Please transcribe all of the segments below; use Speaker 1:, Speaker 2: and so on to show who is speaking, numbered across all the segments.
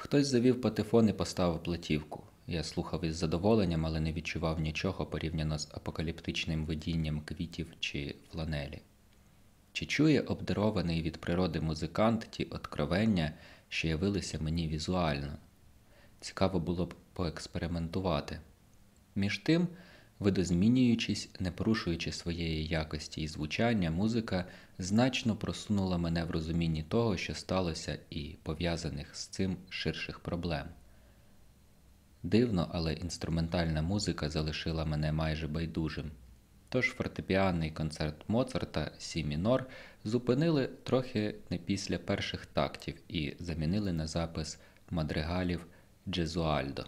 Speaker 1: Хтось завів патефон і поставив платівку. Я слухав із задоволенням, але не відчував нічого порівняно з апокаліптичним видінням квітів чи фланелі. Чи чує обдарований від природи музикант ті откровення, що явилися мені візуально? Цікаво було б поекспериментувати. Між тим, видозмінюючись, не порушуючи своєї якості і звучання, музика значно просунула мене в розумінні того, що сталося, і пов'язаних з цим ширших проблем. Дивно, але інструментальна музика залишила мене майже байдужим. Тож фортепіанний концерт Моцарта Сі мінор зупинили трохи не після перших тактів і замінили на запис мадригалів Джезуальдо.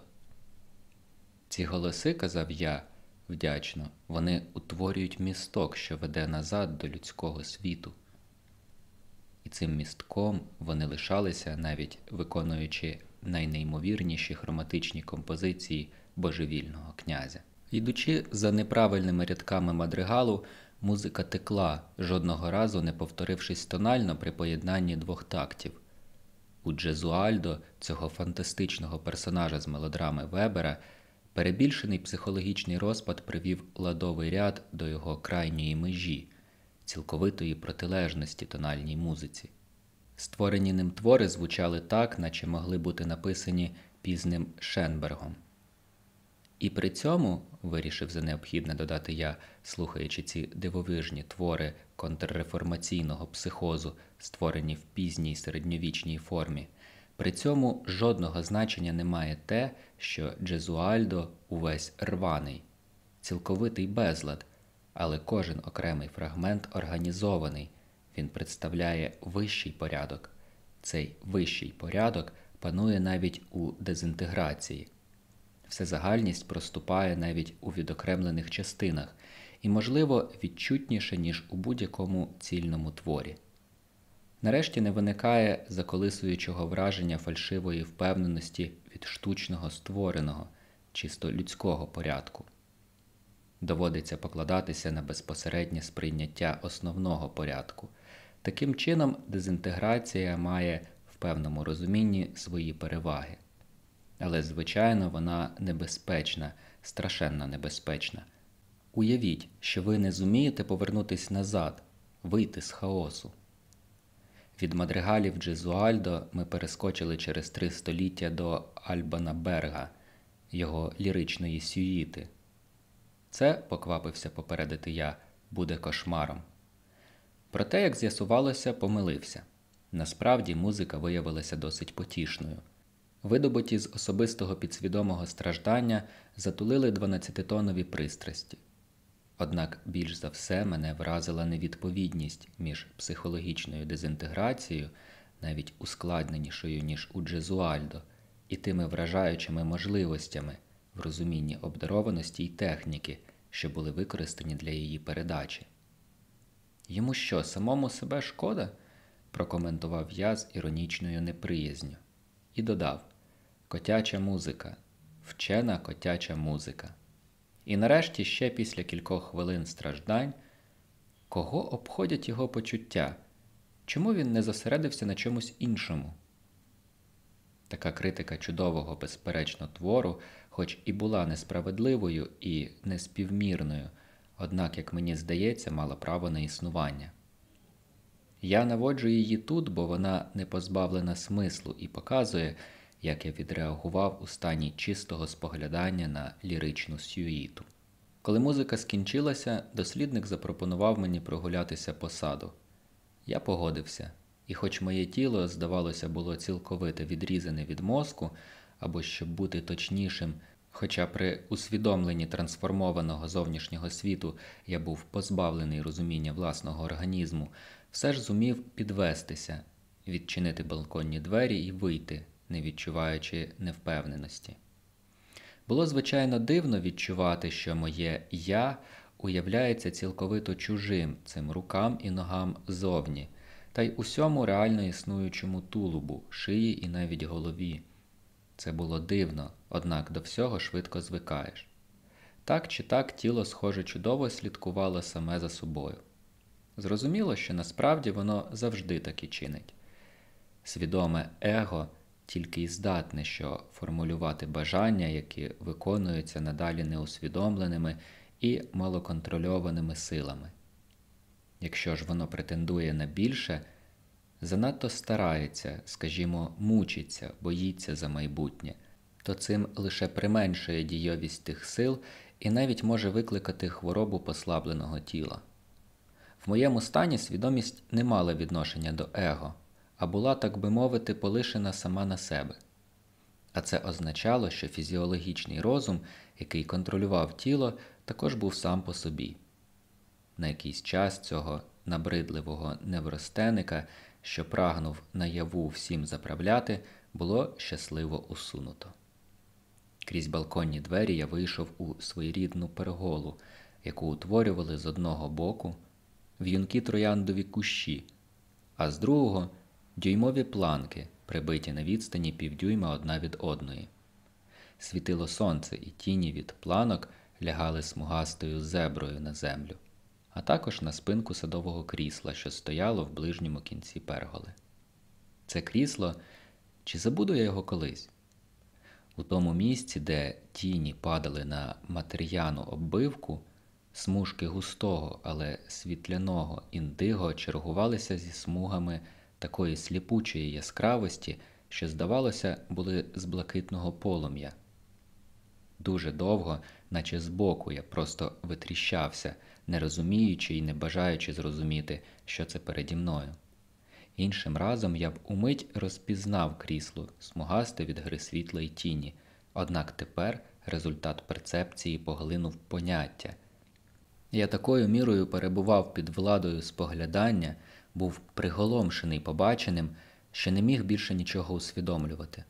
Speaker 1: Ці голоси, казав я вдячно, вони утворюють місток, що веде назад до людського світу. І цим містком вони лишалися, навіть виконуючи найнеймовірніші хроматичні композиції божевільного князя. Йдучи за неправильними рядками мадригалу, музика текла, жодного разу не повторившись тонально при поєднанні двох тактів. У Джезуальдо, цього фантастичного персонажа з мелодрами Вебера, перебільшений психологічний розпад привів ладовий ряд до його крайньої межі, цілковитої протилежності тональній музиці. Створені ним твори звучали так, наче могли бути написані пізним Шенбергом. І при цьому, вирішив за необхідне додати я, слухаючи ці дивовижні твори контрреформаційного психозу, створені в пізній середньовічній формі, при цьому жодного значення не має те, що Джезуальдо увесь рваний, цілковитий безлад, але кожен окремий фрагмент організований, він представляє вищий порядок. Цей вищий порядок панує навіть у дезінтеграції. Всезагальність проступає навіть у відокремлених частинах і, можливо, відчутніше, ніж у будь-якому цільному творі. Нарешті не виникає заколисуючого враження фальшивої впевненості від штучного створеного, чисто людського порядку. Доводиться покладатися на безпосереднє сприйняття основного порядку. Таким чином, дезінтеграція має в певному розумінні свої переваги. Але, звичайно, вона небезпечна, страшенно небезпечна. Уявіть, що ви не зумієте повернутися назад, вийти з хаосу. Від мадригалів Джезуальдо ми перескочили через три століття до Альбана Берга, його ліричної сюїти. Це, поквапився попередити я, буде кошмаром. Проте, як з'ясувалося, помилився. Насправді музика виявилася досить потішною. Видобуті з особистого підсвідомого страждання затулили 12-тонові пристрасті. Однак більш за все мене вразила невідповідність між психологічною дезінтеграцією, навіть ускладненішою, ніж у Джезуальдо, і тими вражаючими можливостями в розумінні обдарованості й техніки, що були використані для її передачі. Йому що, самому себе шкода? прокоментував я з іронічною неприязню і додав Котяча музика, вчена котяча музика. І нарешті ще після кількох хвилин страждань, кого обходять його почуття, чому він не зосередився на чомусь іншому? Така критика чудового, безперечно, твору, хоч і була несправедливою і неспівмірною, однак, як мені здається, мала право на існування. Я наводжу її тут, бо вона не позбавлена смислу і показує, як я відреагував у стані чистого споглядання на ліричну сюїту. Коли музика скінчилася, дослідник запропонував мені прогулятися по саду. Я погодився, і, хоч моє тіло, здавалося, було цілковито відрізане від мозку, або щоб бути точнішим, хоча при усвідомленні трансформованого зовнішнього світу я був позбавлений розуміння власного організму, все ж зумів підвестися, відчинити балконні двері і вийти, не відчуваючи невпевненості. Було звичайно дивно відчувати, що моє я уявляється цілковито чужим цим рукам і ногам зовні, та й усьому реально існуючому тулубу, шиї і навіть голові. Це було дивно, однак до всього швидко звикаєш. Так чи так тіло, схоже, чудово слідкувало саме за собою. Зрозуміло, що насправді воно завжди так і чинить. Свідоме его тільки й здатне, що формулювати бажання, які виконуються надалі неусвідомленими і малоконтрольованими силами. Якщо ж воно претендує на більше, занадто старається, скажімо, мучиться, боїться за майбутнє, то цим лише применшує дійовість тих сил і навіть може викликати хворобу послабленого тіла. В моєму стані свідомість не мала відношення до его, а була, так би мовити, полишена сама на себе. А це означало, що фізіологічний розум, який контролював тіло, також був сам по собі. На якийсь час цього набридливого невростеника, що прагнув наяву всім заправляти, було щасливо усунуто. Крізь балконні двері я вийшов у своєрідну перголу, яку утворювали з одного боку в'юнки трояндові кущі, а з другого дюймові планки, прибиті на відстані півдюйма одна від одної. Світило сонце, і тіні від планок лягали смугастою зеброю на землю, а також на спинку садового крісла, що стояло в ближньому кінці перголи. Це крісло, чи забуду я його колись? У тому місці, де тіні падали на матеріану оббивку, смужки густого, але світляного індиго чергувалися зі смугами такої сліпучої яскравості, що, здавалося, були з блакитного полум'я. Дуже довго, наче збоку, я просто витріщався, не розуміючи і не бажаючи зрозуміти, що це переді мною. Іншим разом я б умить розпізнав крісло, смугасте від гри світла й тіні, однак тепер результат перцепції поглинув поняття. Я такою мірою перебував під владою споглядання, був приголомшений побаченим, що не міг більше нічого усвідомлювати.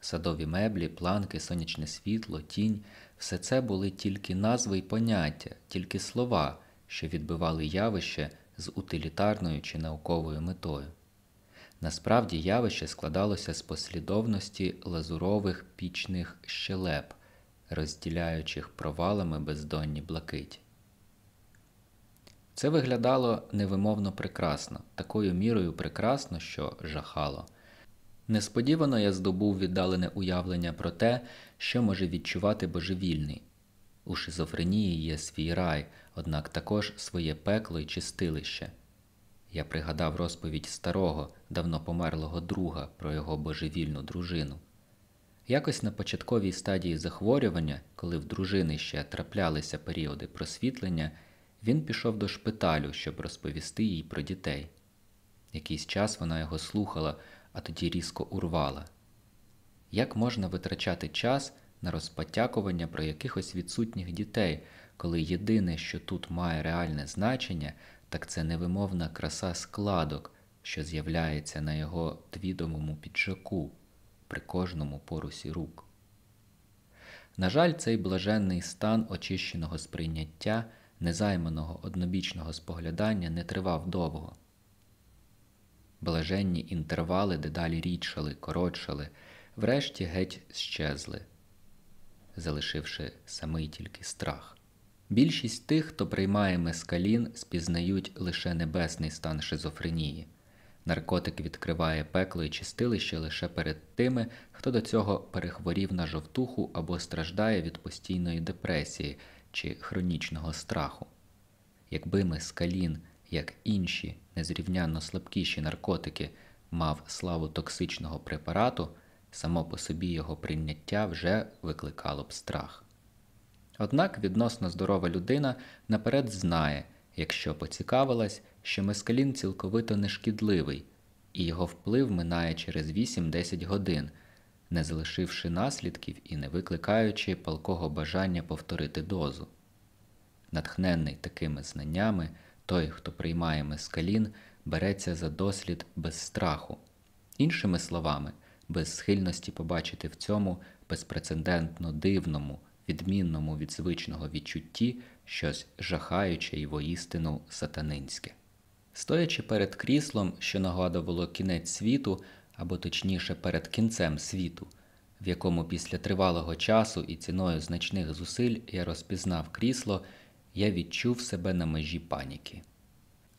Speaker 1: Садові меблі, планки, сонячне світло, тінь все це були тільки назви й поняття, тільки слова, що відбивали явище з утилітарною чи науковою метою. Насправді явище складалося з послідовності лазурових пічних щелеп, розділяючих провалами бездонні блакиті. Це виглядало невимовно прекрасно, такою мірою прекрасно, що жахало. Несподівано я здобув віддалене уявлення про те, що може відчувати божевільний. У шизофренії є свій рай, однак також своє пекло й чистилище. Я пригадав розповідь старого, давно померлого друга про його божевільну дружину. Якось на початковій стадії захворювання, коли в дружини ще траплялися періоди просвітлення, він пішов до шпиталю, щоб розповісти їй про дітей. Якийсь час вона його слухала, а тоді різко урвала. Як можна витрачати час на розпотякування про якихось відсутніх дітей, коли єдине, що тут має реальне значення, так це невимовна краса складок, що з'являється на його твідомому піджаку при кожному порусі рук. На жаль, цей блаженний стан очищеного сприйняття, незайманого однобічного споглядання не тривав довго. Блаженні інтервали дедалі рідшали, коротшали, врешті геть щезли, залишивши самий тільки страх. Більшість тих, хто приймає мескалін, спізнають лише небесний стан шизофренії. Наркотик відкриває пекло і чистилище лише перед тими, хто до цього перехворів на жовтуху або страждає від постійної депресії чи хронічного страху. Якби мескалін, як інші незрівнянно слабкіші наркотики, мав славу токсичного препарату, само по собі його прийняття вже викликало б страх. Однак відносно здорова людина наперед знає, якщо поцікавилась, що мескалін цілковито нешкідливий, і його вплив минає через 8-10 годин, не залишивши наслідків і не викликаючи палкого бажання повторити дозу. Натхненний такими знаннями, той, хто приймає мескалін, береться за дослід без страху, іншими словами, без схильності побачити в цьому безпрецедентно дивному відмінному від звичного відчутті щось жахаюче і воістину сатанинське. Стоячи перед кріслом, що нагадувало кінець світу, або точніше перед кінцем світу, в якому після тривалого часу і ціною значних зусиль я розпізнав крісло, я відчув себе на межі паніки.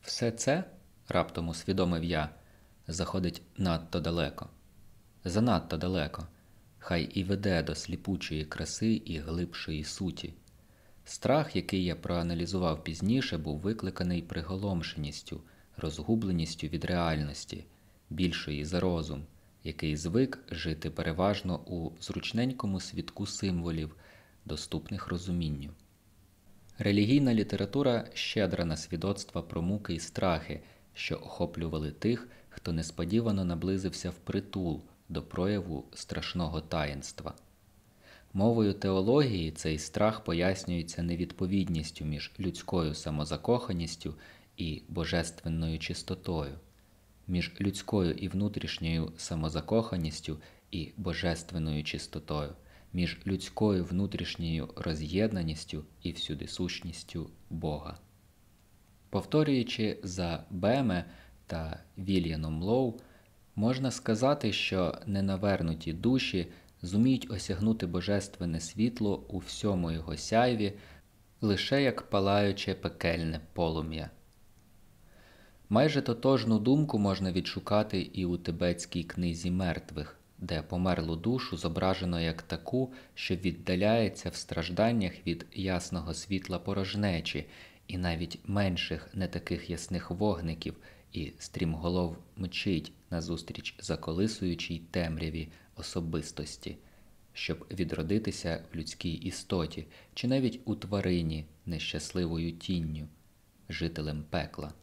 Speaker 1: Все це, раптом усвідомив я, заходить надто далеко. занадто далеко, хай і веде до сліпучої краси і глибшої суті. Страх, який я проаналізував пізніше, був викликаний приголомшеністю, розгубленістю від реальності, більшої за розум, який звик жити переважно у зручненькому світку символів, доступних розумінню. Релігійна література щедра на свідоцтва про муки і страхи, що охоплювали тих, хто несподівано наблизився впритул до прояву страшного таїнства. Мовою теології цей страх пояснюється невідповідністю між людською самозакоханістю і божественною чистотою, між людською і внутрішньою самозакоханістю і божественною чистотою, між людською внутрішньою роз'єднаністю і всюдисущністю Бога. Повторюючи за Беме та Вільяном Лоу, можна сказати, що ненавернуті душі зуміють осягнути божественне світло у всьому його сяйві, лише як палаюче пекельне полум'я. Майже тотожну думку можна відшукати і у тибетській книзі мертвих, де померлу душу зображено як таку, що віддаляється в стражданнях від ясного світла порожнечі і навіть менших не таких ясних вогників, і стрімголов мчить назустріч заколисуючій темряві особистості, щоб відродитися в людській істоті чи навіть у тварині нещасливою тінню, жителем пекла.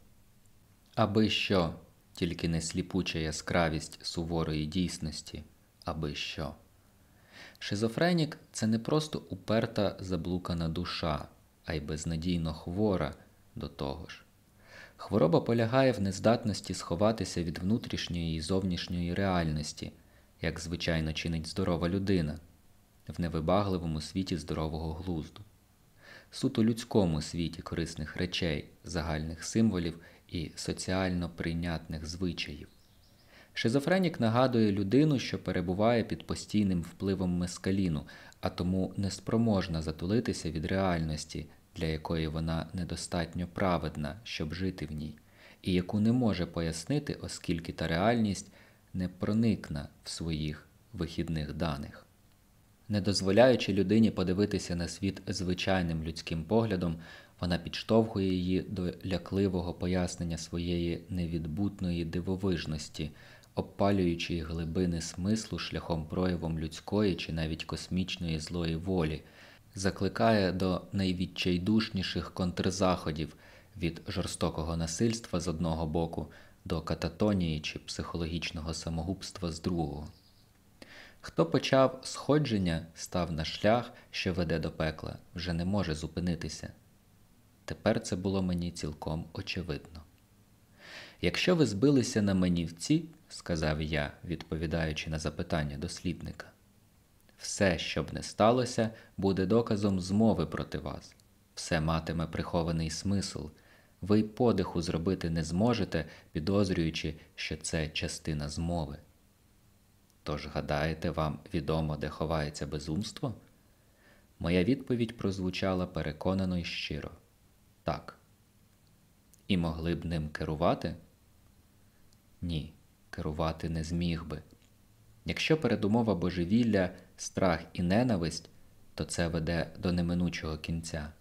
Speaker 1: Аби що, тільки не сліпуча яскравість суворої дійсності, аби що. Шизофренік це не просто уперта заблукана душа, а й безнадійно хвора до того ж. Хвороба полягає в нездатності сховатися від внутрішньої і зовнішньої реальності, як звичайно чинить здорова людина, в невибагливому світі здорового глузду, суто людському світі корисних речей, загальних символів і соціально прийнятних звичаїв. Шизофренік нагадує людину, що перебуває під постійним впливом мескаліну, а тому неспроможна затулитися від реальності, для якої вона недостатньо праведна, щоб жити в ній, і яку не може пояснити, оскільки та реальність не проникна в своїх вихідних даних. Не дозволяючи людині подивитися на світ звичайним людським поглядом, вона підштовхує її до лякливого пояснення своєї невідбутної дивовижності, обпалюючи глибини смислу шляхом проявом людської чи навіть космічної злої волі, закликає до найвідчайдушніших контрзаходів від жорстокого насильства з одного боку до кататонії чи психологічного самогубства з другого. Хто почав сходження, став на шлях, що веде до пекла, вже не може зупинитися. Тепер це було мені цілком очевидно. Якщо ви збилися на манівці, сказав я, відповідаючи на запитання дослідника, все, що б не сталося, буде доказом змови проти вас, все матиме прихований смисл, ви й подиху зробити не зможете, підозрюючи, що це частина змови. Тож, гадаєте, вам відомо, де ховається безумство? Моя відповідь прозвучала переконано й щиро так. І могли б ним керувати? Ні, керувати не зміг би. Якщо передумова божевілля, страх і ненависть, то це веде до неминучого кінця.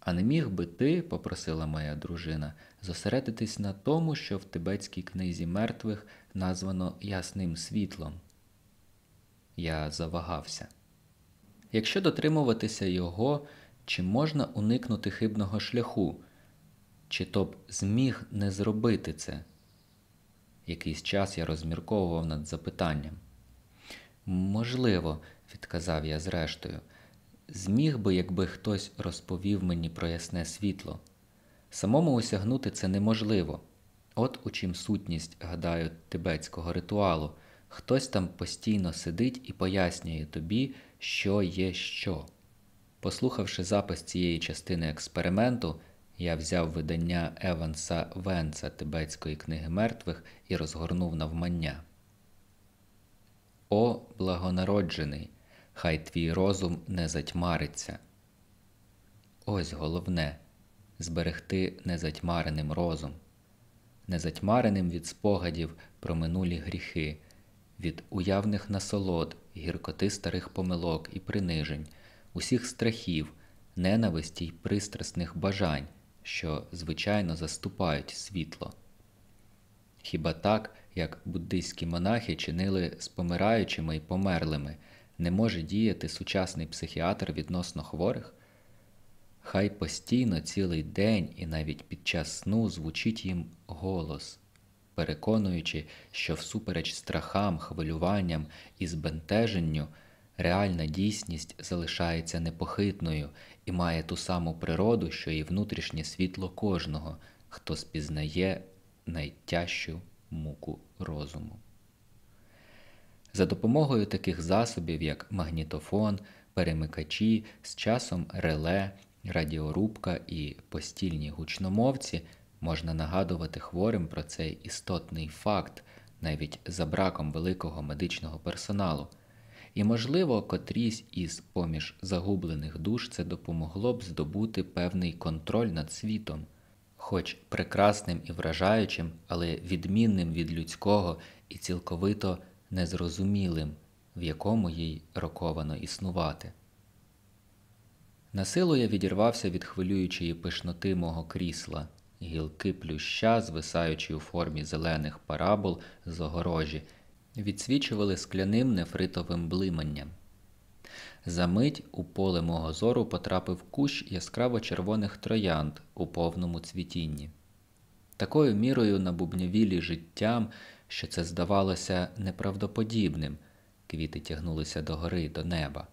Speaker 1: А не міг би ти, попросила моя дружина, зосередитись на тому, що в тибетській книзі мертвих названо ясним світлом. Я завагався. Якщо дотримуватися його, чи можна уникнути хибного шляху, чи то б зміг не зробити це? Якийсь час я розмірковував над запитанням. Можливо, відказав я зрештою, зміг би, якби хтось розповів мені про ясне світло. Самому осягнути це неможливо. От у чим сутність, гадаю, тибетського ритуалу. Хтось там постійно сидить і пояснює тобі, що є що. Послухавши запис цієї частини експерименту, я взяв видання Еванса Венца Тибетської книги мертвих і розгорнув навмання. О, благонароджений, хай твій розум не затьмариться. Ось головне зберегти незатьмареним розум, незатьмареним від спогадів про минулі гріхи, від уявних насолод, гіркоти старих помилок і принижень, усіх страхів, ненависті й пристрасних бажань, що, звичайно, заступають світло. Хіба так, як буддийські монахи чинили з помираючими й померлими, не може діяти сучасний психіатр відносно хворих? Хай постійно цілий день і навіть під час сну звучить їм голос, переконуючи, що всупереч страхам, хвилюванням і збентеженню реальна дійсність залишається непохитною і має ту саму природу, що і внутрішнє світло кожного, хто спізнає найтяжчу муку розуму. За допомогою таких засобів, як магнітофон, перемикачі, з часом реле, радіорубка і постільні гучномовці, можна нагадувати хворим про цей істотний факт навіть за браком великого медичного персоналу. І, можливо, котрісь із поміж загублених душ це допомогло б здобути певний контроль над світом, хоч прекрасним і вражаючим, але відмінним від людського і цілковито незрозумілим, в якому їй роковано існувати. Насилу я відірвався від хвилюючої пишноти мого крісла, гілки плюща, звисаючи у формі зелених парабол з огорожі, відсвічували скляним нефритовим блиманням. Замить у поле мого зору потрапив кущ яскраво червоних троянд у повному цвітінні. Такою мірою набубнявілі життям, що це здавалося неправдоподібним, квіти тягнулися догори до неба.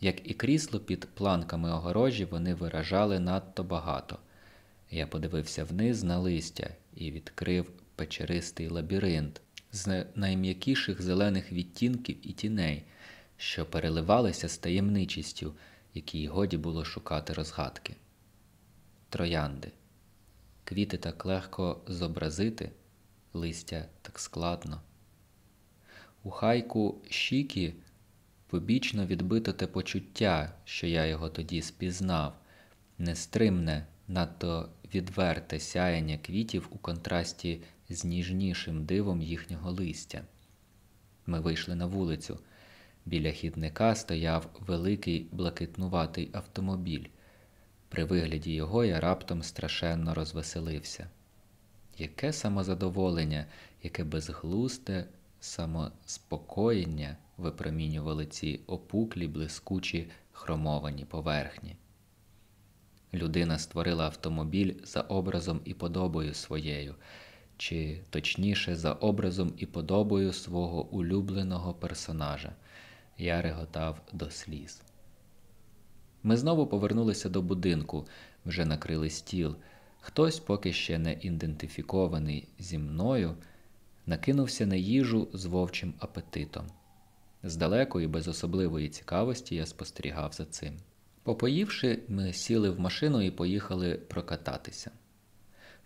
Speaker 1: Як і крісло під планками огорожі, вони виражали надто багато. Я подивився вниз на листя і відкрив печеристий лабіринт з найм'якіших зелених відтінків і тіней, що переливалися з таємничістю, якій годі було шукати розгадки. Троянди. Квіти так легко зобразити, листя так складно. У хайку Шікі побічно відбито те почуття, що я його тоді спізнав, нестримне, надто відверте сяяння квітів у контрасті з ніжнішим дивом їхнього листя. Ми вийшли на вулицю. Біля хідника стояв великий блакитнуватий автомобіль. При вигляді його я раптом страшенно розвеселився. Яке самозадоволення, яке безглусте самоспокоєння випромінювали ці опуклі, блискучі, хромовані поверхні. Людина створила автомобіль за образом і подобою своєю, чи точніше за образом і подобою свого улюбленого персонажа. Я реготав до сліз. Ми знову повернулися до будинку, вже накрили стіл. Хтось, поки ще не ідентифікований зі мною, накинувся на їжу з вовчим апетитом. Здалеку і без особливої цікавості я спостерігав за цим. Попоївши, ми сіли в машину і поїхали прокататися.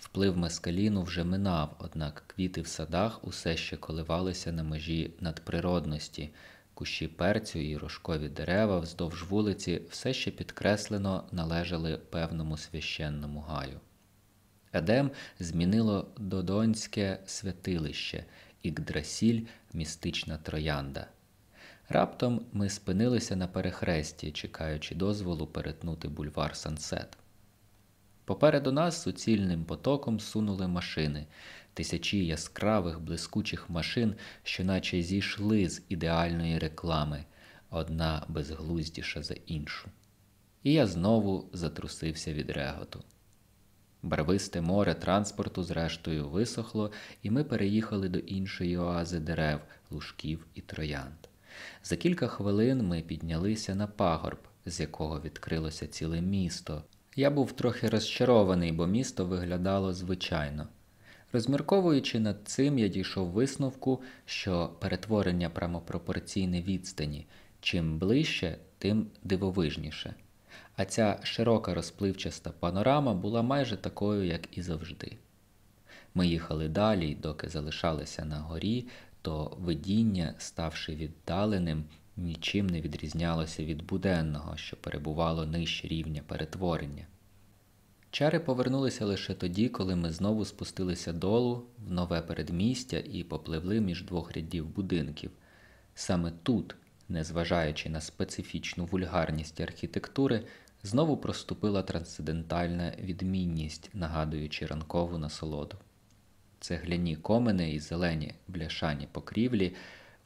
Speaker 1: Вплив мескаліну вже минав, однак квіти в садах усе ще коливалися на межі надприродності, кущі перцю і рожкові дерева вздовж вулиці все ще підкреслено належали певному священному гаю. Едем змінило додонське святилище, Ікдрасіль містична троянда. Раптом ми спинилися на перехресті, чекаючи дозволу перетнути бульвар Сансет. Попереду нас суцільним потоком сунули машини, тисячі яскравих блискучих машин, що наче зійшли з ідеальної реклами, одна безглуздіша за іншу. І я знову затрусився від реготу. Барвисте море транспорту, зрештою, висохло, і ми переїхали до іншої оази дерев, лужків і троянд. За кілька хвилин ми піднялися на пагорб, з якого відкрилося ціле місто. Я був трохи розчарований, бо місто виглядало звичайно. Розмірковуючи над цим, я дійшов висновку, що перетворення прямопропорційне відстані чим ближче, тим дивовижніше. А ця широка розпливчаста панорама була майже такою, як і завжди. Ми їхали далі, доки залишалися на горі, то видіння, ставши віддаленим, нічим не відрізнялося від буденного, що перебувало нижче рівня перетворення. Чари повернулися лише тоді, коли ми знову спустилися долу в нове передмістя і попливли між двох рядів будинків. Саме тут, незважаючи на специфічну вульгарність архітектури, знову проступила трансцендентальна відмінність, нагадуючи ранкову насолоду. Цегляні комини і зелені бляшані покрівлі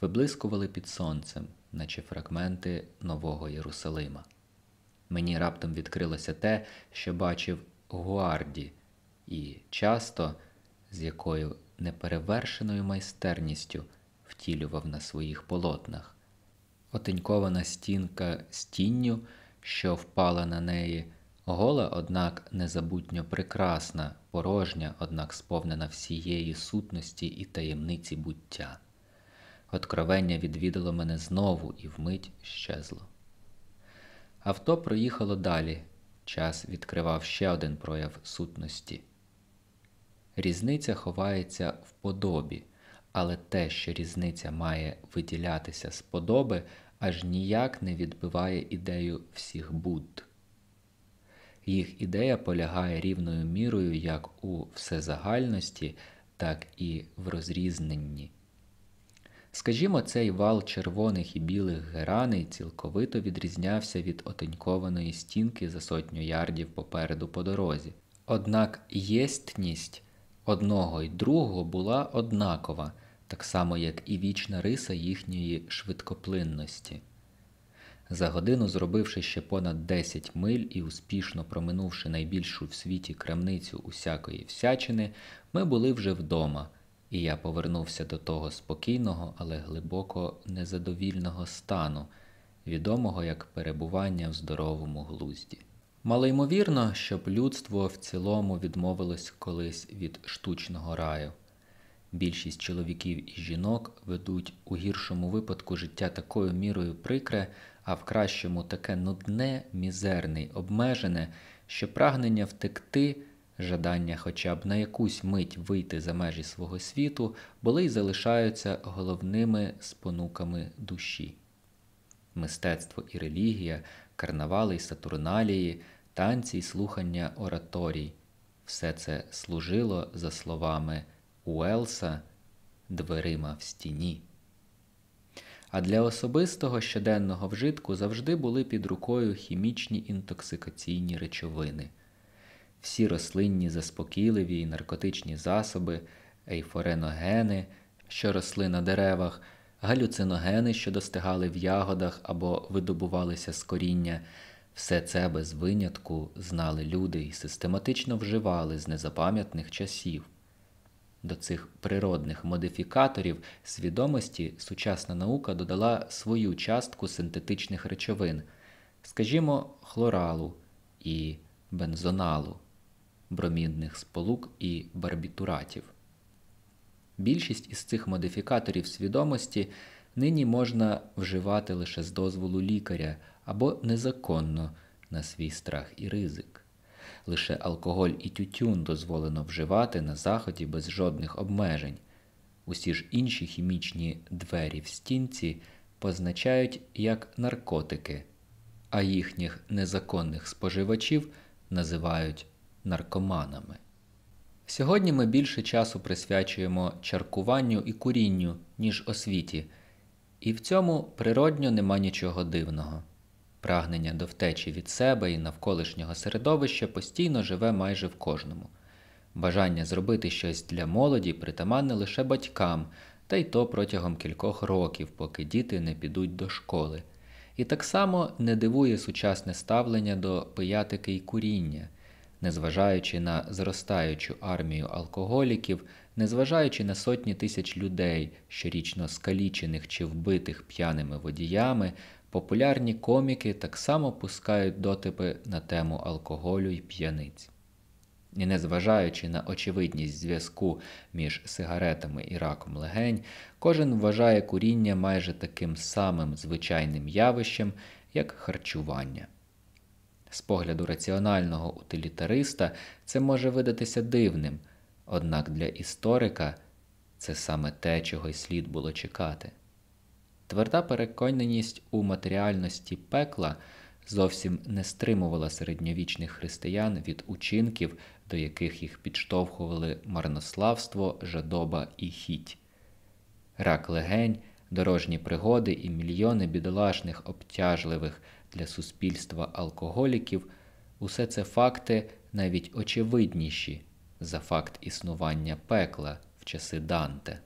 Speaker 1: виблискували під сонцем, наче фрагменти Нового Єрусалима. Мені раптом відкрилося те, що бачив Гуарді, і часто з якою неперевершеною майстерністю втілював на своїх полотнах. Отенькована стінка з тінню, що впала на неї, гола, однак незабутньо прекрасна, порожня, однак сповнена всієї сутності і таємниці буття. Откровення відвідало мене знову і вмить щезло. Авто проїхало далі, час відкривав ще один прояв сутності. Різниця ховається в подобі, але те, що різниця має виділятися з подоби, аж ніяк не відбиває ідею всіх Будд. Їх ідея полягає рівною мірою як у всезагальності, так і в розрізненні. Скажімо, цей вал червоних і білих гераней цілковито відрізнявся від отенькованої стінки за сотню ярдів попереду по дорозі. Однак єстність одного й другого була однакова, так само як і вічна риса їхньої швидкоплинності. За годину, зробивши ще понад 10 миль і успішно проминувши найбільшу в світі крамницю усякої всячини, ми були вже вдома, і я повернувся до того спокійного, але глибоко незадовільного стану, відомого як перебування в здоровому глузді. Малоймовірно, щоб людство в цілому відмовилось колись від штучного раю. Більшість чоловіків і жінок ведуть у гіршому випадку життя такою мірою прикре, а в кращому таке нудне, мізерне й обмежене, що прагнення втекти, жадання хоча б на якусь мить вийти за межі свого світу, були й залишаються головними спонуками душі. Мистецтво і релігія, карнавали й сатурналії, танці й слухання ораторій все це служило за словами Уелса дверима в стіні. А для особистого щоденного вжитку завжди були під рукою хімічні інтоксикаційні речовини, всі рослинні заспокійливі і наркотичні засоби, ейфореногени, що росли на деревах, галюциногени, що достигали в ягодах або видобувалися з коріння. Все це без винятку знали люди і систематично вживали з незапам'ятних часів. До цих природних модифікаторів свідомості сучасна наука додала свою частку синтетичних речовин, скажімо, хлоралу і бензоналу, бромідних сполук і барбітуратів. Більшість із цих модифікаторів свідомості нині можна вживати лише з дозволу лікаря або незаконно на свій страх і ризик. Лише алкоголь і тютюн дозволено вживати на заході без жодних обмежень. Усі ж інші хімічні двері в стінці позначають як наркотики, а їхніх незаконних споживачів називають наркоманами. Сьогодні ми більше часу присвячуємо чаркуванню і курінню, ніж освіті, і в цьому природньо нема нічого дивного. Прагнення до втечі від себе і навколишнього середовища постійно живе майже в кожному. Бажання зробити щось для молоді притаманне лише батькам, та й то протягом кількох років, поки діти не підуть до школи. І так само не дивує сучасне ставлення до пиятики й куріння, незважаючи на зростаючу армію алкоголіків, незважаючи на сотні тисяч людей, щорічно скалічених чи вбитих п'яними водіями. Популярні коміки так само пускають дотипи на тему алкоголю і п'яниць. І незважаючи на очевидність зв'язку між сигаретами і раком легень, кожен вважає куріння майже таким самим звичайним явищем, як харчування. З погляду раціонального утилітариста це може видатися дивним, однак для історика це саме те, чого й слід було чекати. Тверда переконаність у матеріальності пекла зовсім не стримувала середньовічних християн від учинків, до яких їх підштовхували марнославство, жадоба і хіть. Рак легень, дорожні пригоди і мільйони бідолашних обтяжливих для суспільства алкоголіків усе це факти навіть очевидніші за факт існування пекла в часи Данте.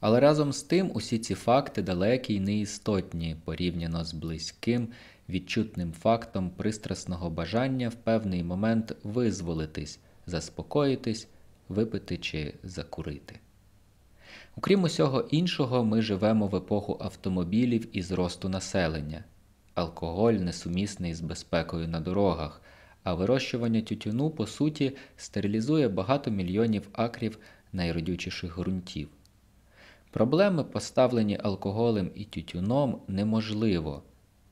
Speaker 1: Але разом з тим усі ці факти далекі й неістотні порівняно з близьким, відчутним фактом пристрасного бажання в певний момент визволитись, заспокоїтись, випити чи закурити. Окрім усього іншого, ми живемо в епоху автомобілів і зросту населення. Алкоголь несумісний з безпекою на дорогах, а вирощування тютюну, по суті, стерилізує багато мільйонів акрів найродючіших ґрунтів. Проблеми, поставлені алкоголем і тютюном, неможливо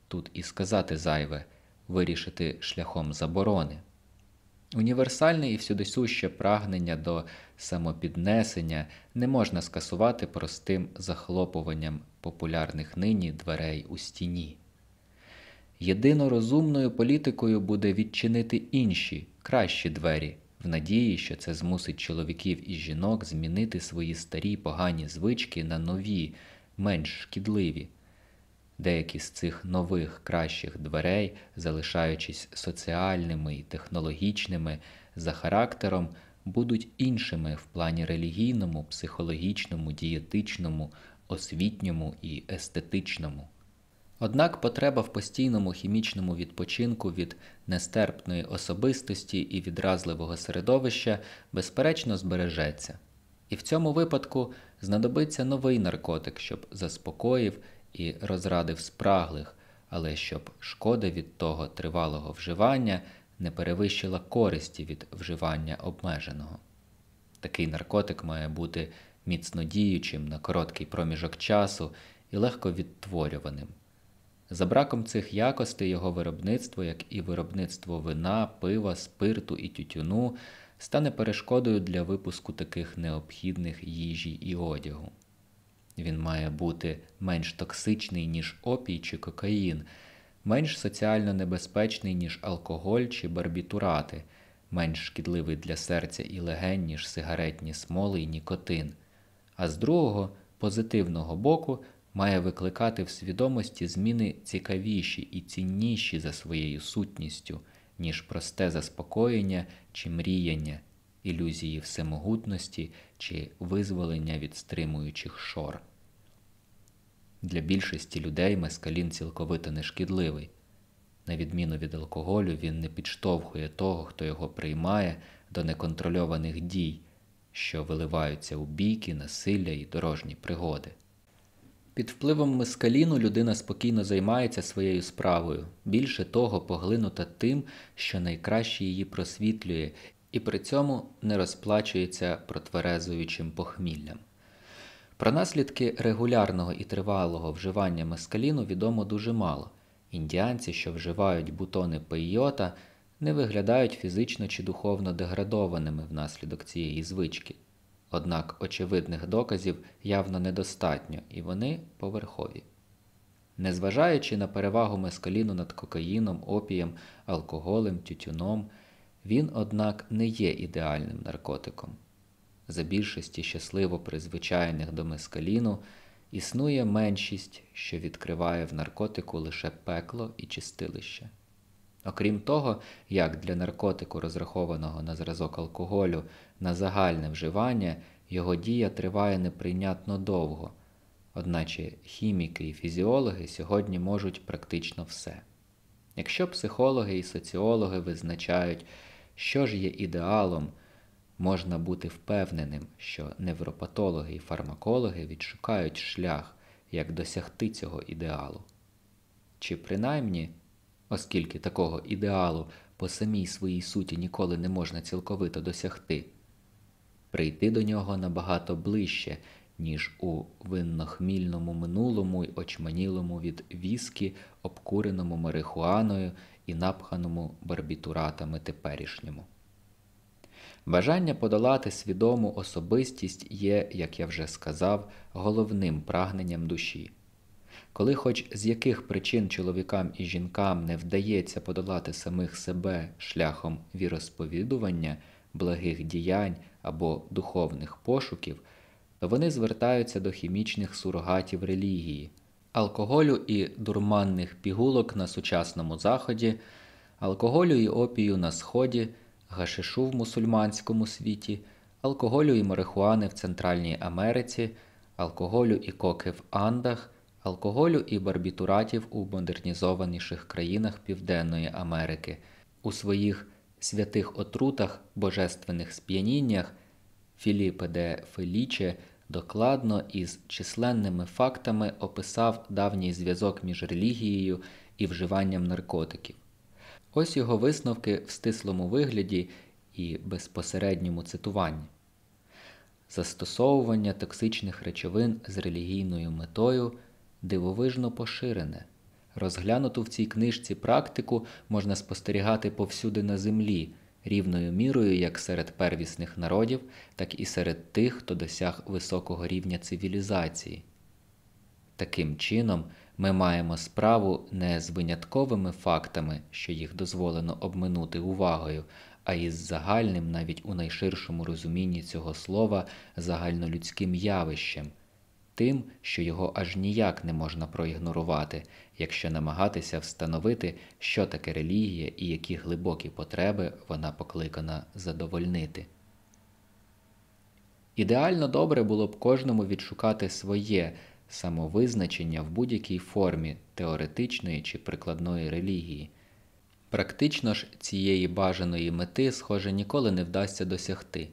Speaker 1: тут і сказати зайве, вирішити шляхом заборони. Універсальне і всюдисюще прагнення до самопіднесення не можна скасувати простим захлопуванням популярних нині дверей у стіні. Єдино розумною політикою буде відчинити інші, кращі двері, в надії, що це змусить чоловіків і жінок змінити свої старі погані звички на нові, менш шкідливі. Деякі з цих нових кращих дверей, залишаючись соціальними і технологічними за характером, будуть іншими в плані релігійному, психологічному, дієтичному, освітньому і естетичному. Однак потреба в постійному хімічному відпочинку від нестерпної особистості і відразливого середовища безперечно збережеться, і в цьому випадку знадобиться новий наркотик, щоб заспокоїв і розрадив спраглих, але щоб шкода від того тривалого вживання не перевищила користі від вживання обмеженого. Такий наркотик має бути міцно діючим на короткий проміжок часу і легко відтворюваним. За браком цих якостей його виробництво, як і виробництво вина, пива, спирту і тютюну, стане перешкодою для випуску таких необхідних їжі і одягу. Він має бути менш токсичний, ніж опій чи кокаїн, менш соціально небезпечний, ніж алкоголь чи барбітурати, менш шкідливий для серця і легень, ніж сигаретні смоли і нікотин. А з другого, позитивного боку, має викликати в свідомості зміни цікавіші і цінніші за своєю сутністю, ніж просте заспокоєння чи мріяння, ілюзії всемогутності чи визволення від стримуючих шор. Для більшості людей мескалін цілковито нешкідливий. На відміну від алкоголю, він не підштовхує того, хто його приймає до неконтрольованих дій, що виливаються у бійки, насилля і дорожні пригоди. Під впливом мескаліну людина спокійно займається своєю справою, більше того, поглинута тим, що найкраще її просвітлює, і при цьому не розплачується протверезуючим похміллям. Про наслідки регулярного і тривалого вживання мескаліну відомо дуже мало. Індіанці, що вживають бутони пейота, не виглядають фізично чи духовно деградованими внаслідок цієї звички. Однак очевидних доказів явно недостатньо, і вони поверхові. Незважаючи на перевагу мескаліну над кокаїном, опієм, алкоголем, тютюном, він, однак, не є ідеальним наркотиком. За більшості щасливо призвичайних до мескаліну існує меншість, що відкриває в наркотику лише пекло і чистилище. Окрім того, як для наркотику, розрахованого на зразок алкоголю, на загальне вживання, його дія триває неприйнятно довго, одначе хіміки і фізіологи сьогодні можуть практично все. Якщо психологи і соціологи визначають, що ж є ідеалом, можна бути впевненим, що невропатологи і фармакологи відшукають шлях, як досягти цього ідеалу. Чи принаймні оскільки такого ідеалу по самій своїй суті ніколи не можна цілковито досягти, прийти до нього набагато ближче, ніж у виннохмільному минулому й очманілому від віскі, обкуреному марихуаною і напханому барбітуратами теперішньому. Бажання подолати свідому особистість є, як я вже сказав, головним прагненням душі. Коли хоч з яких причин чоловікам і жінкам не вдається подолати самих себе шляхом віросповідування, благих діянь або духовних пошуків, то вони звертаються до хімічних сурогатів релігії, алкоголю і дурманних пігулок на сучасному заході, алкоголю і опію на сході, гашишу в мусульманському світі, алкоголю і марихуани в Центральній Америці, алкоголю і коки в Андах, алкоголю і барбітуратів у модернізованіших країнах Південної Америки, у своїх святих отрутах, божественних сп'яніннях Філіпе де Феліче докладно із численними фактами описав давній зв'язок між релігією і вживанням наркотиків. Ось його висновки в стислому вигляді і безпосередньому цитуванні. Застосовування токсичних речовин з релігійною метою дивовижно поширене. Розглянуту в цій книжці практику можна спостерігати повсюди на землі, рівною мірою як серед первісних народів, так і серед тих, хто досяг високого рівня цивілізації. Таким чином, ми маємо справу не з винятковими фактами, що їх дозволено обминути увагою, а із загальним, навіть у найширшому розумінні цього слова, загальнолюдським явищем, тим, що його аж ніяк не можна проігнорувати, якщо намагатися встановити, що таке релігія і які глибокі потреби вона покликана задовольнити. Ідеально добре було б кожному відшукати своє самовизначення в будь-якій формі теоретичної чи прикладної релігії. Практично ж цієї бажаної мети, схоже, ніколи не вдасться досягти.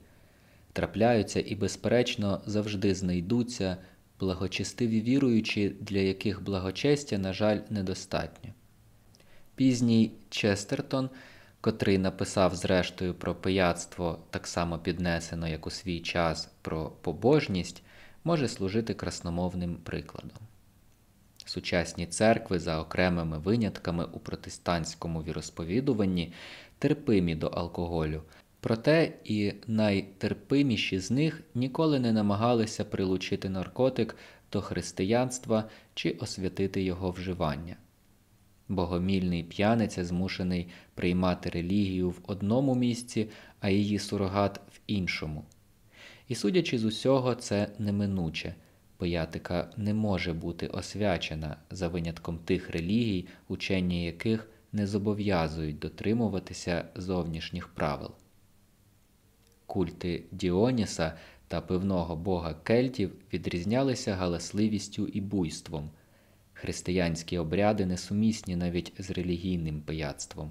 Speaker 1: Трапляються і, безперечно, завжди знайдуться благочестиві віруючі, для яких благочестя, на жаль, недостатньо. Пізній Честертон, котрий написав зрештою про пияцтво так само піднесено, як у свій час про побожність, може служити красномовним прикладом. Сучасні церкви за окремими винятками у протестантському віросповідуванні терпимі до алкоголю, проте і найтерпиміші з них ніколи не намагалися прилучити наркотик до християнства чи освятити його вживання. Богомільний п'яниця змушений приймати релігію в одному місці, а її сурогат в іншому. І судячи з усього, це неминуче. Пиятика не може бути освячена за винятком тих релігій, учення яких не зобов'язують дотримуватися зовнішніх правил. Культи Діоніса та пивного бога кельтів відрізнялися галасливістю і буйством. Християнські обряди несумісні навіть з релігійним пияцтвом.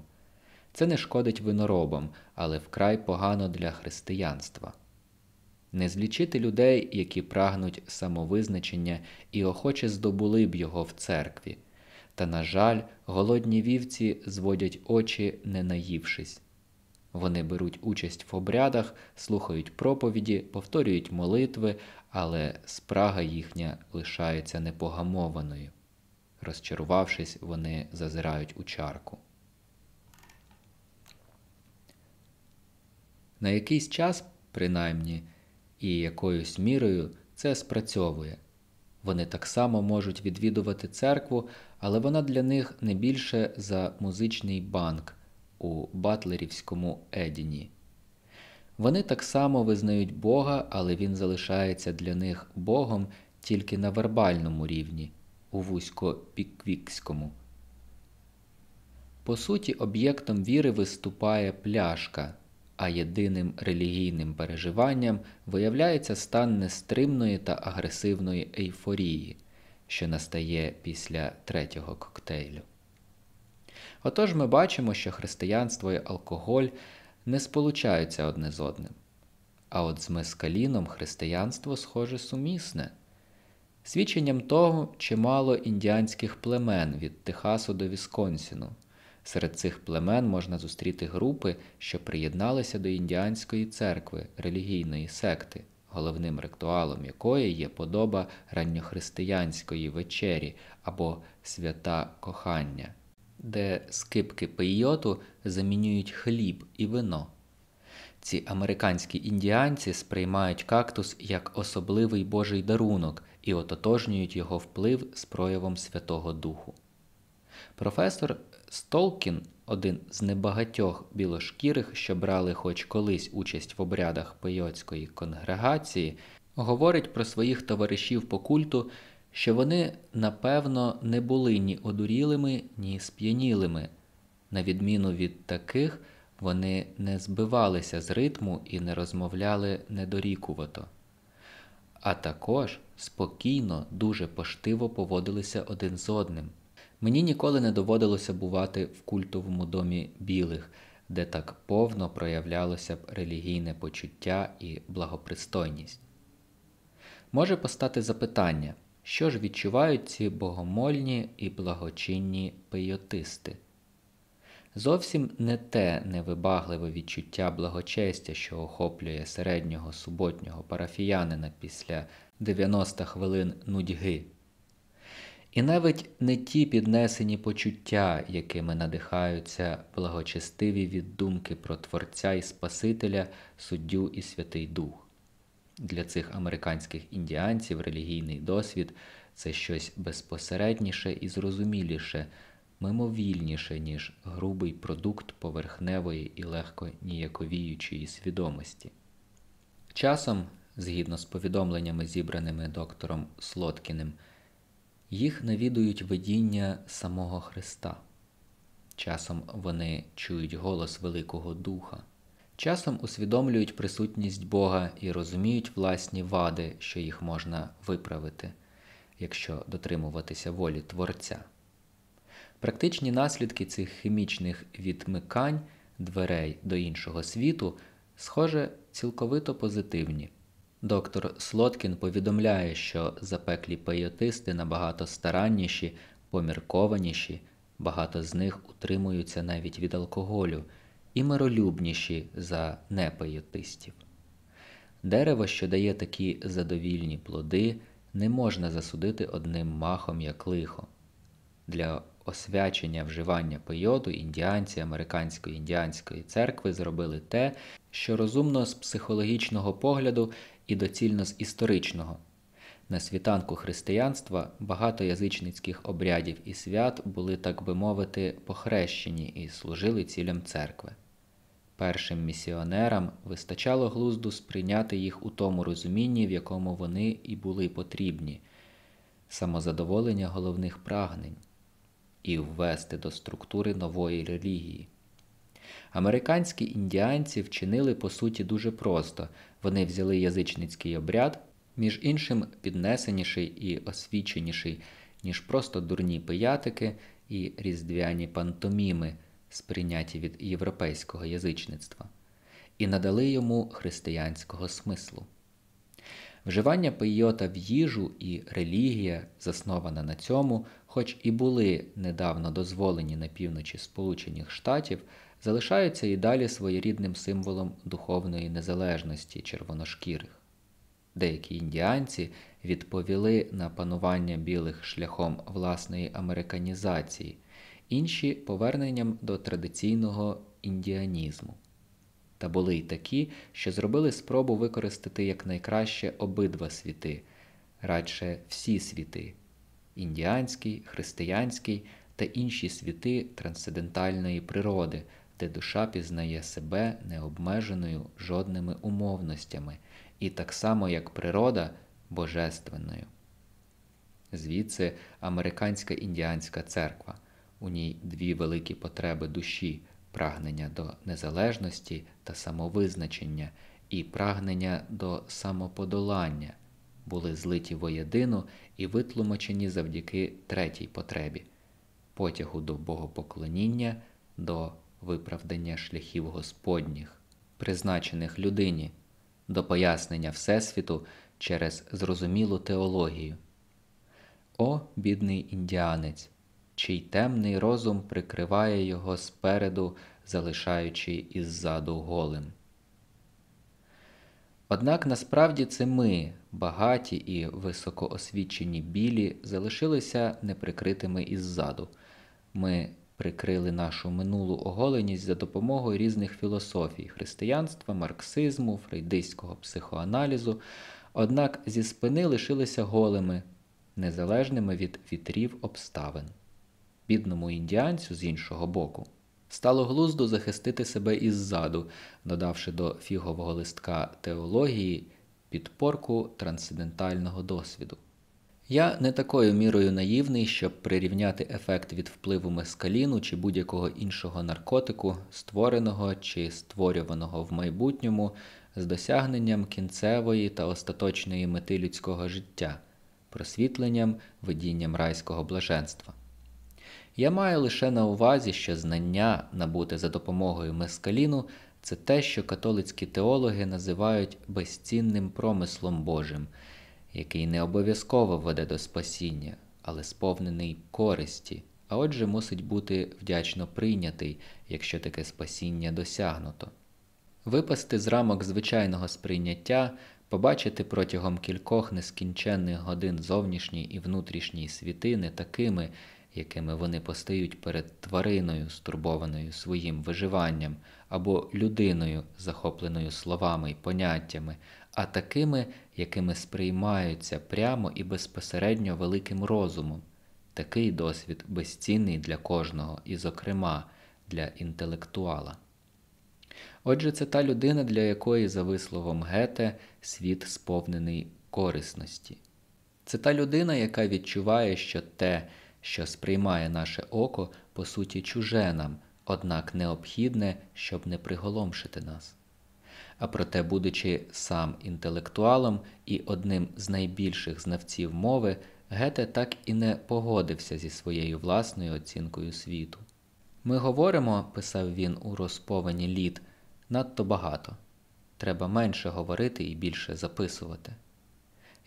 Speaker 1: Це не шкодить виноробам, але вкрай погано для християнства не злічити людей, які прагнуть самовизначення і охоче здобули б його в церкві. Та, на жаль, голодні вівці зводять очі, не наївшись. Вони беруть участь в обрядах, слухають проповіді, повторюють молитви, але спрага їхня лишається непогамованою. Розчарувавшись, вони зазирають у чарку. На якийсь час, принаймні, і якоюсь мірою це спрацьовує. Вони так само можуть відвідувати церкву, але вона для них не більше за музичний банк у Батлерівському Едіні. Вони так само визнають Бога, але він залишається для них Богом тільки на вербальному рівні, у вузько-піквікському. По суті, об'єктом віри виступає пляшка, а єдиним релігійним переживанням виявляється стан нестримної та агресивної ейфорії, що настає після третього коктейлю. Отож ми бачимо, що християнство і алкоголь не сполучаються одне з одним, а от з мескаліном християнство схоже сумісне. Свідченням того чимало індіанських племен від Техасу до Вісконсіну. Серед цих племен можна зустріти групи, що приєдналися до індіанської церкви, релігійної секти, головним ритуалом якої є подоба ранньохристиянської вечері або свята кохання, де скипки пейоту замінюють хліб і вино. Ці американські індіанці сприймають кактус як особливий божий дарунок і ототожнюють його вплив з проявом Святого Духу. Професор Столкін, один з небагатьох білошкірих, що брали хоч колись участь в обрядах Пейотської конгрегації, говорить про своїх товаришів по культу, що вони напевно не були ні одурілими, ні сп'янілими. На відміну від таких, вони не збивалися з ритму і не розмовляли недорікувато, а також спокійно, дуже поштиво поводилися один з одним. Мені ніколи не доводилося бувати в культовому домі білих, де так повно проявлялося б релігійне почуття і благопристойність. Може постати запитання, що ж відчувають ці богомольні і благочинні пейотисти? Зовсім не те невибагливе відчуття благочестя, що охоплює середнього суботнього парафіянина після 90 хвилин нудьги. І навіть не ті піднесені почуття, якими надихаються благочестиві від думки про Творця і Спасителя, суддю і Святий Дух. Для цих американських індіанців релігійний досвід це щось безпосередніше і зрозуміліше, мимовільніше, ніж грубий продукт поверхневої і легко ніяковіючої свідомості. Часом, згідно з повідомленнями, зібраними доктором Слоткіним, їх навідують видіння самого Христа. Часом вони чують голос Великого Духа, часом усвідомлюють присутність Бога і розуміють власні вади, що їх можна виправити, якщо дотримуватися волі Творця. Практичні наслідки цих хімічних відмикань дверей до іншого світу, схоже, цілковито позитивні. Доктор Слоткін повідомляє, що запеклі пейотисти набагато старанніші, поміркованіші, багато з них утримуються навіть від алкоголю і миролюбніші за непейотистів. Дерево, що дає такі задовільні плоди, не можна засудити одним махом як лихо. Для освячення вживання пейоду індіанці Американської індіанської церкви зробили те, що розумно з психологічного погляду і доцільно з історичного. На світанку християнства багато язичницьких обрядів і свят були, так би мовити, похрещені і служили цілям церкви. Першим місіонерам вистачало глузду сприйняти їх у тому розумінні, в якому вони і були потрібні, самозадоволення головних прагнень і ввести до структури нової релігії. Американські індіанці вчинили по суті дуже просто вони взяли язичницький обряд, між іншим піднесеніший і освіченіший, ніж просто дурні пиятики і різдвяні пантоміми, сприйняті від європейського язичництва, і надали йому християнського смислу. Вживання пейота в їжу і релігія, заснована на цьому, хоч і були недавно дозволені на півночі Сполучених Штатів, залишаються і далі своєрідним символом духовної незалежності червоношкірих. Деякі індіанці відповіли на панування білих шляхом власної американізації, інші поверненням до традиційного індіанізму. Та були й такі, що зробили спробу використати якнайкраще обидва світи, радше всі світи індіанський, християнський та інші світи трансцендентальної природи, де душа пізнає себе необмеженою жодними умовностями, і так само як природа божественною. Звідси американська індіанська церква, у ній дві великі потреби душі прагнення до незалежності та самовизначення і прагнення до самоподолання були злиті воєдину і витлумачені завдяки третій потребі потягу до богопоклоніння, до виправдання шляхів Господніх, призначених людині, до пояснення Всесвіту через зрозумілу теологію. О, бідний індіанець! Чий темний розум прикриває його спереду, залишаючи іззаду голим. Однак насправді це ми, багаті і високоосвічені білі, залишилися неприкритими іззаду. Ми прикрили нашу минулу оголеність за допомогою різних філософій християнства, марксизму, фрейдистського психоаналізу, однак зі спини лишилися голими, незалежними від вітрів обставин. Бідному індіанцю з іншого боку стало глузду захистити себе іззаду, додавши до фігового листка теології підпорку трансцендентального досвіду. Я не такою мірою наївний, щоб прирівняти ефект від впливу мескаліну чи будь-якого іншого наркотику, створеного чи створюваного в майбутньому з досягненням кінцевої та остаточної мети людського життя, просвітленням, видінням райського блаженства. Я маю лише на увазі, що знання, набуте за допомогою мескаліну, це те, що католицькі теологи називають безцінним промислом Божим, який не обов'язково веде до спасіння, але сповнений користі, а отже мусить бути вдячно прийнятий, якщо таке спасіння досягнуто. Випасти з рамок звичайного сприйняття, побачити протягом кількох нескінченних годин зовнішній і внутрішній світи не такими, якими вони постають перед твариною, стурбованою своїм виживанням, або людиною, захопленою словами й поняттями, а такими, якими сприймаються прямо і безпосередньо великим розумом. Такий досвід безцінний для кожного і, зокрема, для інтелектуала. Отже, це та людина, для якої, за висловом Гете, світ сповнений корисності. Це та людина, яка відчуває, що те, що сприймає наше око, по суті, чуже нам, однак необхідне, щоб не приголомшити нас. А проте, будучи сам інтелектуалом і одним з найбільших знавців мови, Гете так і не погодився зі своєю власною оцінкою світу. Ми говоримо, писав він у розповені літ, надто багато. Треба менше говорити і більше записувати.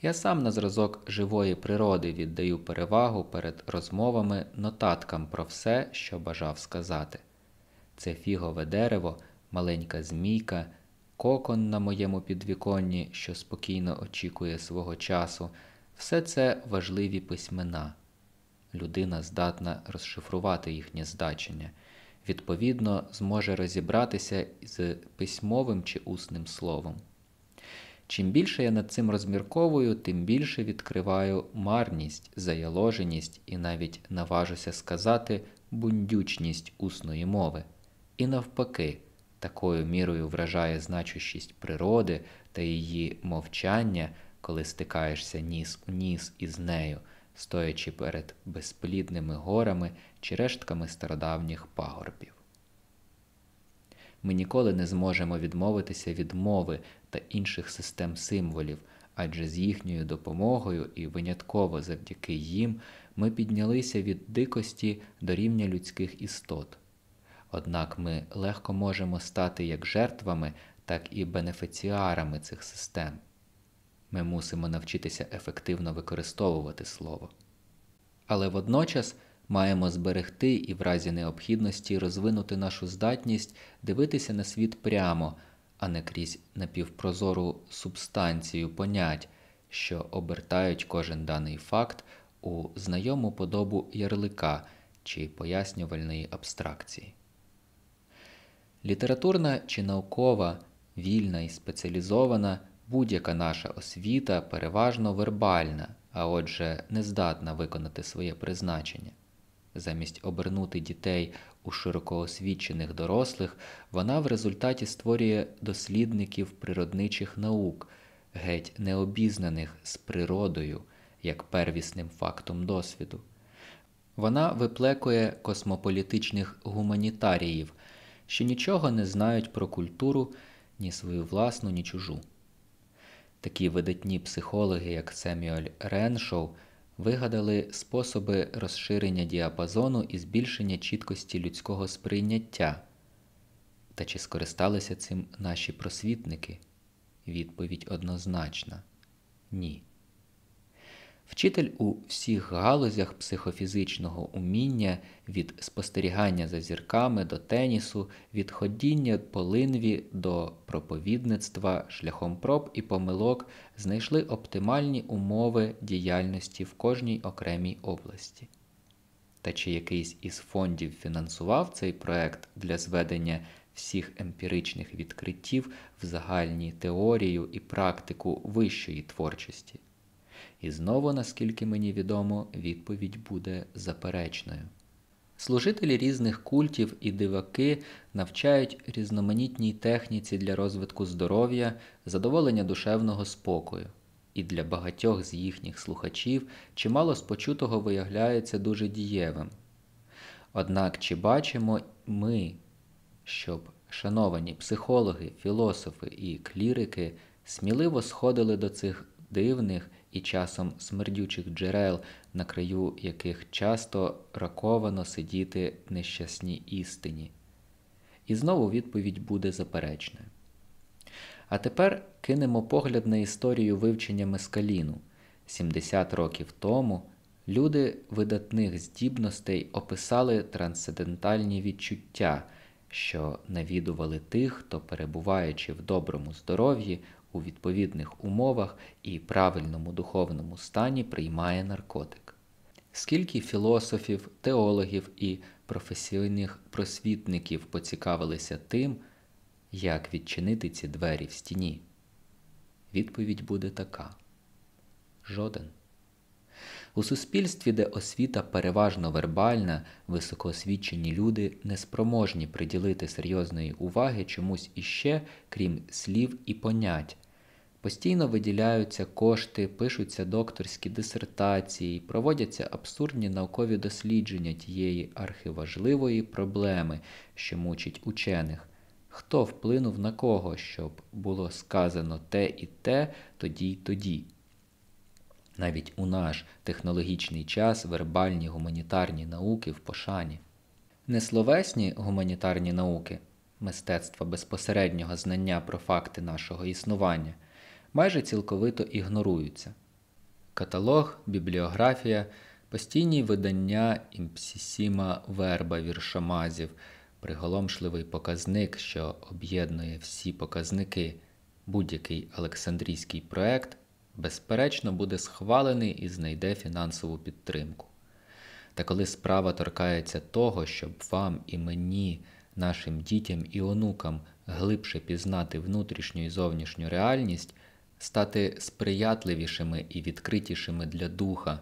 Speaker 1: Я сам на зразок живої природи віддаю перевагу перед розмовами нотаткам про все, що бажав сказати. Це фігове дерево, маленька змійка, кокон на моєму підвіконні, що спокійно очікує свого часу, все це важливі письмена. Людина здатна розшифрувати їхнє значення, відповідно, зможе розібратися з письмовим чи усним словом. Чим більше я над цим розмірковую, тим більше відкриваю марність, заяложеність і навіть наважуся сказати бундючність усної мови. І навпаки, такою мірою вражає значущість природи та її мовчання, коли стикаєшся ніс у ніс із нею, стоячи перед безплідними горами чи рештками стародавніх пагорбів. Ми ніколи не зможемо відмовитися від мови та інших систем символів, адже з їхньою допомогою і винятково завдяки їм ми піднялися від дикості до рівня людських істот. Однак ми легко можемо стати як жертвами, так і бенефіціарами цих систем. Ми мусимо навчитися ефективно використовувати слово. Але водночас маємо зберегти і в разі необхідності розвинути нашу здатність дивитися на світ прямо, а не крізь напівпрозору субстанцію понять, що обертають кожен даний факт у знайому подобу ярлика чи пояснювальної абстракції. Літературна чи наукова, вільна і спеціалізована будь-яка наша освіта переважно вербальна, а отже, не здатна виконати своє призначення. Замість обернути дітей у широкоосвічених дорослих, вона в результаті створює дослідників природничих наук, геть необізнаних з природою як первісним фактом досвіду. Вона виплекує космополітичних гуманітаріїв, що нічого не знають про культуру ні свою власну, ні чужу. Такі видатні психологи, як Семюель Реншоу, вигадали способи розширення діапазону і збільшення чіткості людського сприйняття. Та чи скористалися цим наші просвітники? Відповідь однозначна ні. Вчитель у всіх галузях психофізичного уміння від спостерігання за зірками до тенісу, від ходіння по линві до проповідництва шляхом проб і помилок знайшли оптимальні умови діяльності в кожній окремій області. Та чи якийсь із фондів фінансував цей проект для зведення всіх емпіричних відкриттів в загальні теорію і практику вищої творчості? І знову, наскільки мені відомо, відповідь буде заперечною. Служителі різних культів і диваки навчають різноманітній техніці для розвитку здоров'я, задоволення душевного спокою, і для багатьох з їхніх слухачів чимало з почутого виявляється дуже дієвим. Однак чи бачимо ми, щоб шановані психологи, філософи і клірики сміливо сходили до цих дивних і часом смердючих джерел, на краю яких часто раковано сидіти нещасній істині. І знову відповідь буде заперечною. А тепер кинемо погляд на історію вивчення мескаліну. 70 років тому люди видатних здібностей описали трансцендентальні відчуття, що навідували тих, хто, перебуваючи в доброму здоров'ї, у відповідних умовах і правильному духовному стані приймає наркотик. Скільки філософів, теологів і професійних просвітників поцікавилися тим, як відчинити ці двері в стіні? Відповідь буде така: жоден. У суспільстві, де освіта переважно вербальна, високоосвічені люди неспроможні приділити серйозної уваги чомусь іще, крім слів і понять, Постійно виділяються кошти, пишуться докторські дисертації, проводяться абсурдні наукові дослідження тієї архиважливої проблеми, що мучить учених. Хто вплинув на кого, щоб було сказано те і те, тоді й тоді. Навіть у наш технологічний час вербальні гуманітарні науки в пошані. Несловесні гуманітарні науки, мистецтво безпосереднього знання про факти нашого існування майже цілковито ігноруються. Каталог, бібліографія, постійні видання імпсісіма верба віршомазів, приголомшливий показник, що об'єднує всі показники, будь-який Олександрійський проект, безперечно, буде схвалений і знайде фінансову підтримку. Та коли справа торкається того, щоб вам і мені, нашим дітям і онукам глибше пізнати внутрішню і зовнішню реальність, стати сприятливішими і відкритішими для духа,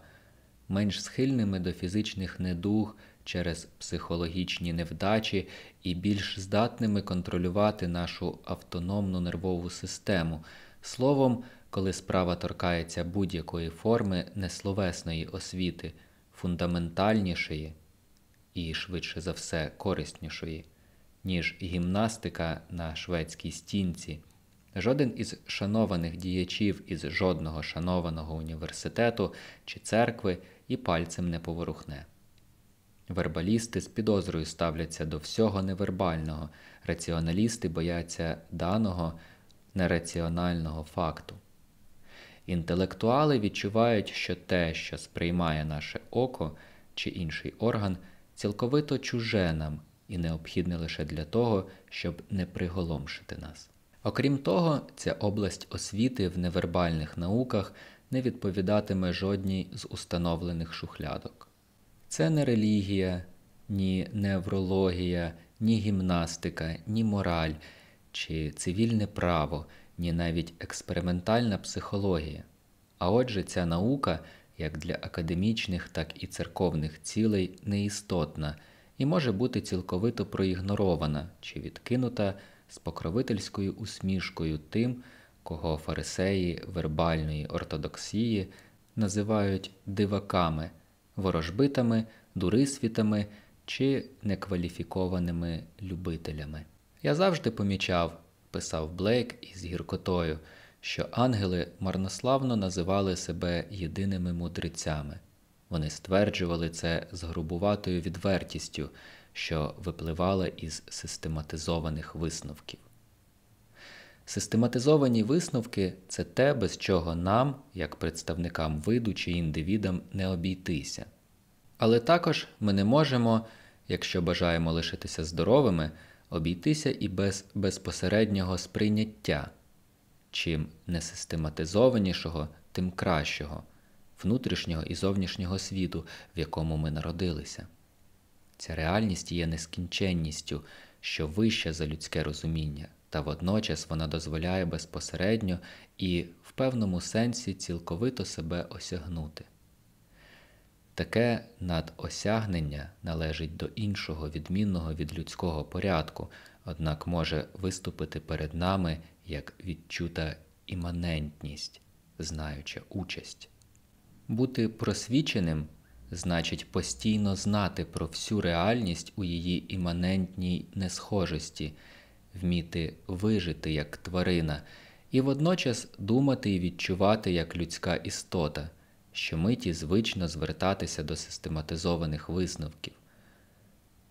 Speaker 1: менш схильними до фізичних недуг через психологічні невдачі і більш здатними контролювати нашу автономну нервову систему. Словом, коли справа торкається будь-якої форми несловесної освіти, фундаментальнішої і, швидше за все, кориснішої, ніж гімнастика на шведській стінці. Жоден із шанованих діячів із жодного шанованого університету чи церкви і пальцем не поворухне. Вербалісти з підозрою ставляться до всього невербального, раціоналісти бояться даного нераціонального факту. Інтелектуали відчувають, що те, що сприймає наше око чи інший орган, цілковито чуже нам і необхідне лише для того, щоб не приголомшити нас. Окрім того, ця область освіти в невербальних науках не відповідатиме жодній з установлених шухлядок. Це не релігія, ні неврологія, ні гімнастика, ні мораль, чи цивільне право, ні навіть експериментальна психологія. А отже, ця наука, як для академічних, так і церковних цілей, неістотна і може бути цілковито проігнорована чи відкинута з покровительською усмішкою тим, кого фарисеї вербальної ортодоксії називають диваками, ворожбитами, дурисвітами чи некваліфікованими любителями. Я завжди помічав, писав Блейк із гіркотою, що ангели марнославно називали себе єдиними мудрецями. Вони стверджували це з грубуватою відвертістю, що випливала із систематизованих висновків. Систематизовані висновки це те, без чого нам, як представникам виду чи індивідам, не обійтися. Але також ми не можемо, якщо бажаємо лишитися здоровими, обійтися і без безпосереднього сприйняття. Чим несистематизованішого, тим кращого, внутрішнього і зовнішнього світу, в якому ми народилися. Ця реальність є нескінченністю, що вище за людське розуміння, та водночас вона дозволяє безпосередньо і в певному сенсі цілковито себе осягнути. Таке надосягнення належить до іншого відмінного від людського порядку, однак може виступити перед нами як відчута іманентність, знаюча участь. Бути просвіченим значить постійно знати про всю реальність у її іманентній несхожості, вміти вижити як тварина, і водночас думати і відчувати як людська істота, що миті звично звертатися до систематизованих висновків.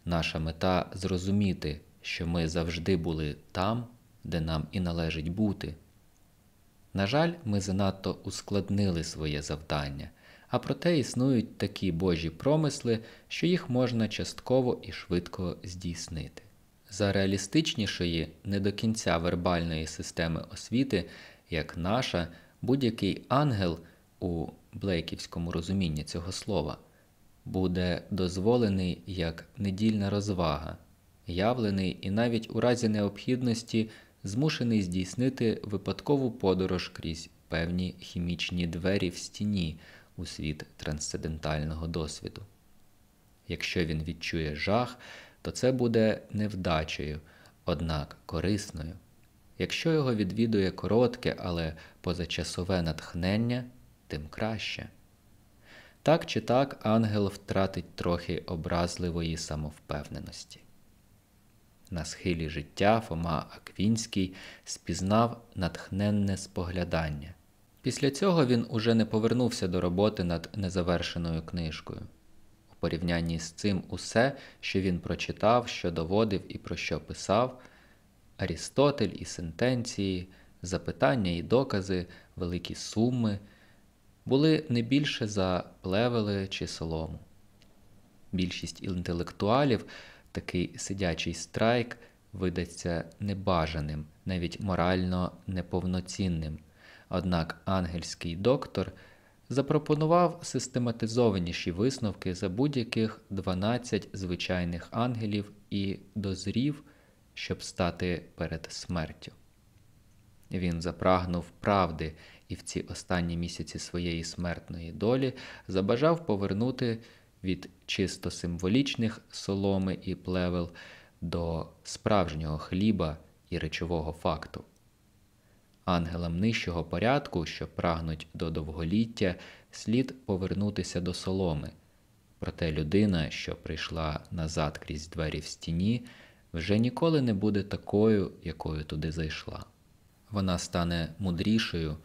Speaker 1: Наша мета зрозуміти, що ми завжди були там, де нам і належить бути. На жаль, ми занадто ускладнили своє завдання, а проте існують такі божі промисли, що їх можна частково і швидко здійснити. За реалістичнішої, не до кінця вербальної системи освіти, як наша, будь-який ангел у блейківському розумінні цього слова буде дозволений як недільна розвага, явлений і навіть у разі необхідності змушений здійснити випадкову подорож крізь певні хімічні двері в стіні у світ трансцендентального досвіду. Якщо він відчує жах, то це буде невдачею, однак корисною. Якщо його відвідує коротке, але позачасове натхнення, тим краще. Так чи так ангел втратить трохи образливої самовпевненості. На схилі життя Фома Аквінський спізнав натхненне споглядання. Після цього він уже не повернувся до роботи над незавершеною книжкою. У порівнянні з цим усе, що він прочитав, що доводив і про що писав, Арістотель і сентенції, запитання і докази, великі суми, були не більше за плевели чи солому. Більшість інтелектуалів такий сидячий страйк видасться небажаним, навіть морально неповноцінним. Однак ангельський доктор запропонував систематизованіші висновки за будь-яких 12 звичайних ангелів і дозрів, щоб стати перед смертю. Він запрагнув правди і в ці останні місяці своєї смертної долі забажав повернути від чисто символічних соломи і плевел до справжнього хліба і речового факту. Ангелам нижчого порядку, що прагнуть до довголіття, слід повернутися до соломи. Проте людина, що прийшла назад крізь двері в стіні, вже ніколи не буде такою, якою туди зайшла. Вона стане мудрішою,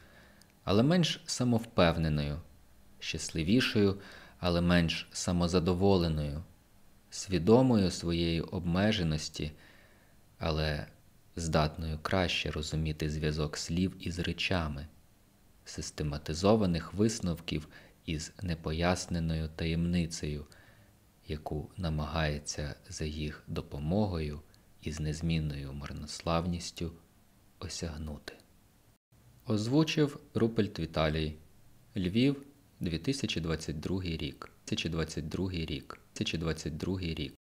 Speaker 1: але менш самовпевненою, щасливішою, але менш самозадоволеною, свідомою своєї обмеженості, але здатною краще розуміти зв'язок слів із речами, систематизованих висновків із непоясненою таємницею, яку намагається за їх допомогою і з незмінною марнославністю осягнути. Озвучив Рупельт Віталій Львів 2022 рік. 2022 рік. 2022 рік.